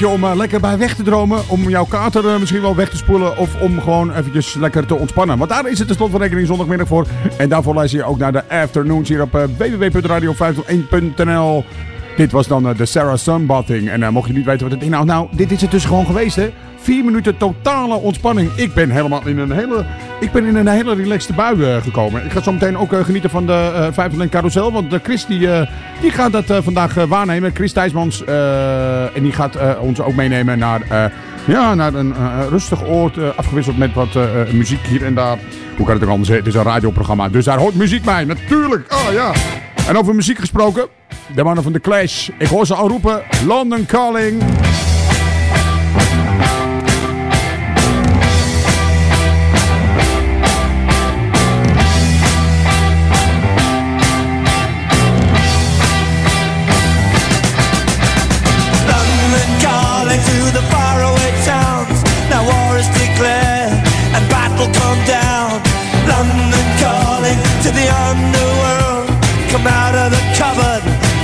Om eh, lekker bij weg te dromen. Om jouw kater eh, misschien wel weg te spoelen. Of om gewoon eventjes lekker te ontspannen. Want daar is het tenslotte van rekening zondagmiddag voor. En daarvoor luister je ook naar de afternoons hier op eh, www.radio501.nl. Dit was dan de Sarah Sunbathing. En mocht je niet weten wat het inhoudt. Nou, dit is het dus gewoon geweest hè. Vier minuten totale ontspanning. Ik ben helemaal in een hele, ik ben in een hele relaxte bui eh, gekomen. Ik ga zo meteen ook eh, genieten van de eh 501 Carousel. Want Chris die, die gaat dat vandaag waarnemen. Chris Thijsmans. en die gaat ons ook meenemen naar, ja, naar een rustig oord. afgewisseld met wat muziek hier en daar. Hoe kan het ook anders? Het is een radioprogramma. Dus daar hoort muziek bij. Natuurlijk. Oh ja. En over muziek gesproken. De mannen van The Clash. Ik hoor ze al roepen. London Calling.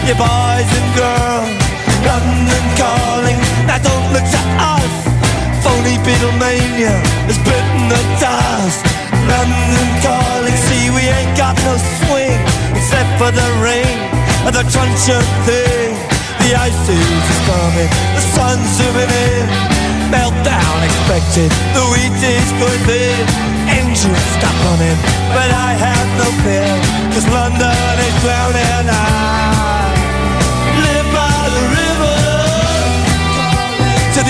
You boys and girls. London calling, now don't look to us. Phony Beatlemania has bitten the dust. London calling, see we ain't got no swing except for the rain and the of thing. The ice is coming, the sun's zooming in. Meltdown expected, the wheat is going thin. Engines stop running, but I have no fear, cause London is drowning. I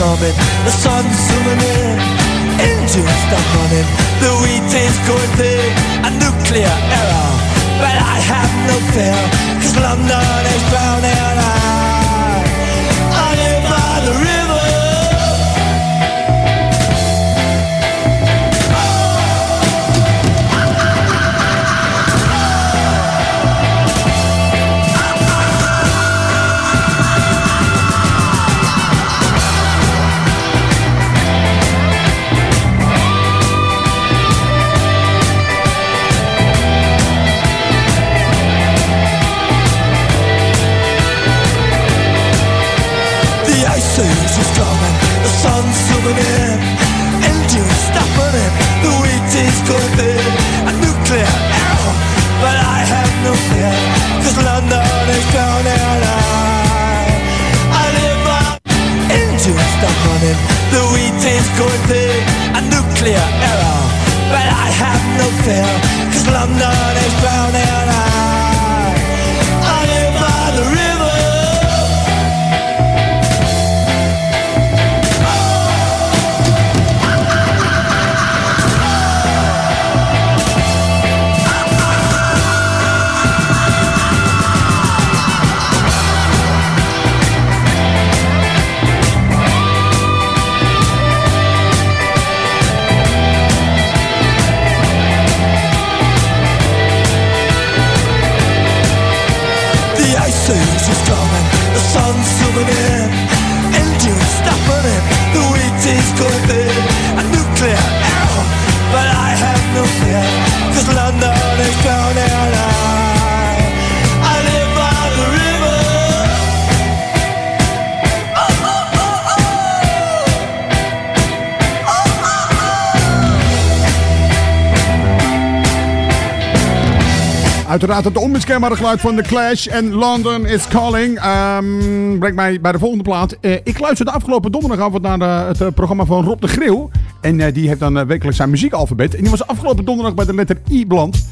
coming, the sun's zooming in. Engines stop running, the wheat is going big, a nuclear error. But I have no fear, cause London is drowning. I, Uiteraard het onmiskenbare geluid van The Clash en London is Calling. Ehm brengt mij bij de volgende plaat. Eh, ik luisterde afgelopen donderdagavond naar de- het eh, programma van Rob de Grill. En eh, die heeft dan eh, wekelijks zijn muziekalfabet. En die was afgelopen donderdag bij de letter I beland.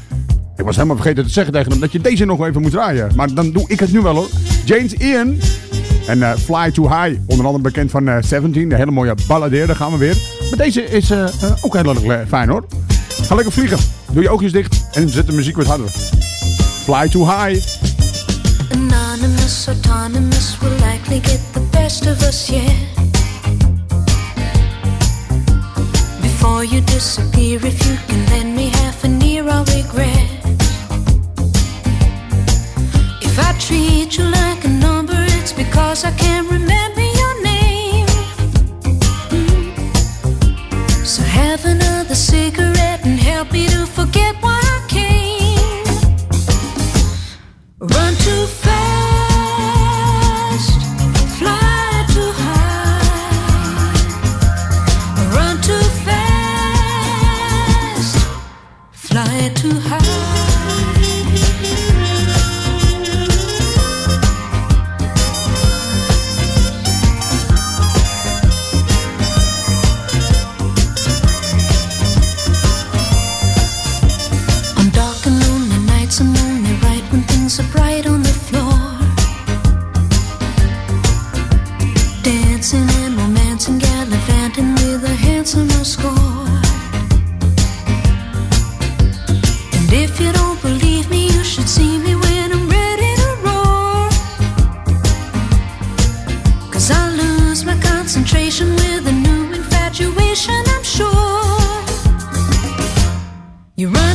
Ik was helemaal vergeten te zeggen tegen hem dat je deze nog even moet draaien. Maar dan doe ik het nu wel hoor. James Ian en eh, Fly Too High. Onder andere bekend van eh 17. De hele mooie balladeer. Daar gaan we weer. Maar deze is eh, eh, ook heel erg fijn hoor. Ga lekker vliegen. Doe je oogjes dicht en zet de muziek wat harder. Fly Too High. Anonymous, autonomous will likely get the best of us, yeah. before you disappear. If you can lend me half an ear, I'll regret. If I treat you like a number, it's because I can't remember your name. Mm. So have another cigarette and help me to forget why I Run too fast, And if you don't believe me, you should see me when I'm ready to roar. Cause I lose my concentration with a new infatuation, I'm sure. You run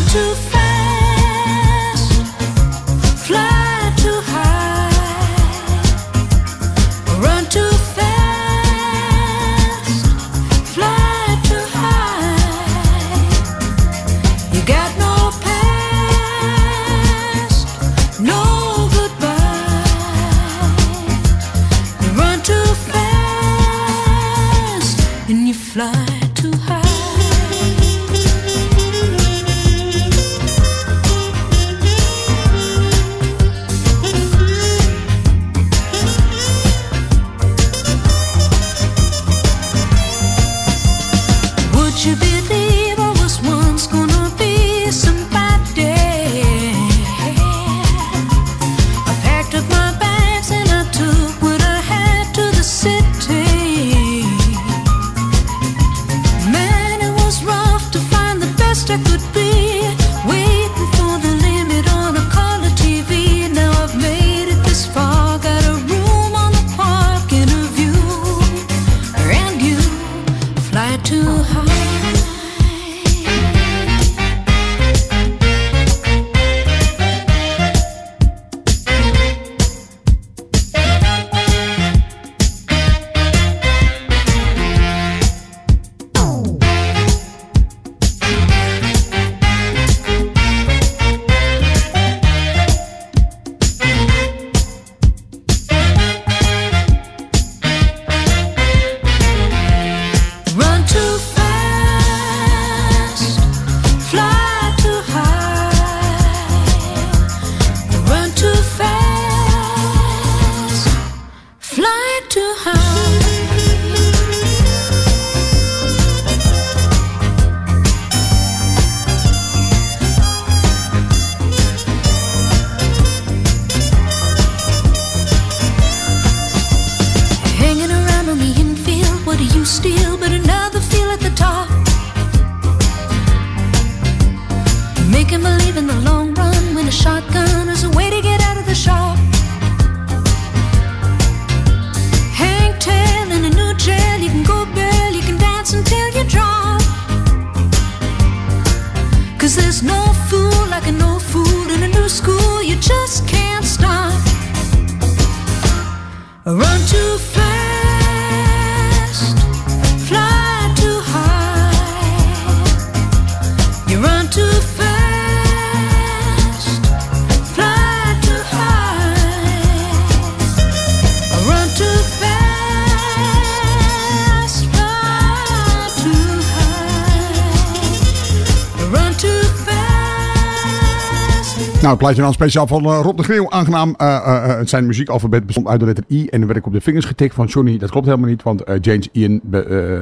plaatje dan speciaal van eh, Rob de Greeuw. Aangenaam. eh, zijn muziekalfabet bestond uit de letter I. En dan werd ik op de vingers getikt van Johnny. Dat klopt helemaal niet, want James Ian,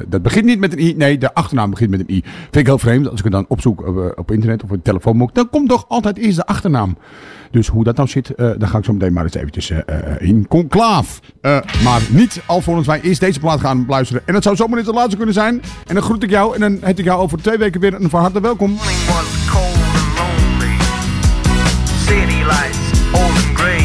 dat begint niet met een I. Nee, de achternaam begint met een I. Vind ik heel vreemd. Als ik het dan opzoek op internet of op een telefoonboek, dan komt toch altijd eerst de achternaam. Dus hoe dat nou zit, dan ga ik zo meteen maar eens eventjes in conclaaf. Maar niet alvorens wij eerst deze plaat gaan beluisteren. En dat zou zomaar eens de laatste kunnen zijn. En dan groet ik jou en dan heet ik jou over twee weken weer een van harte welkom. Lights, old and gray.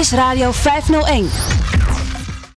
Is Radio 501.